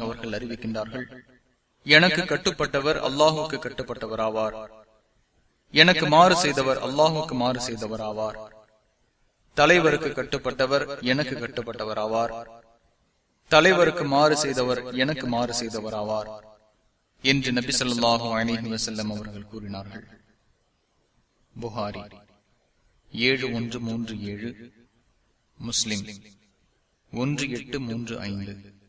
அவர்கள் அறிவிக்கின்றார்கள் எனக்கு கட்டுப்பட்டவர் அல்லாஹுக்கு கட்டுப்பட்டவர் ஆவார் எனக்கு மாறு செய்தவர் அல்லாஹுக்கு மாறு செய்தவர் ஆவார் தலைவருக்கு கட்டுப்பட்டவர் எனக்கு கட்டுப்பட்டவர் ஆவார் தலைவருக்கு மாறு செய்தவர் எனக்கு மாறு செய்தவர் ஆவார் என்று நபி சொல்லாஹு அலிஹி வசல்லம் அவர்கள் கூறினார்கள். புகாரி. ஏழு ஒன்று மூன்று ஏழு. முஸ்லிம். ஒன்று எட்டு மூன்று ஐந்து.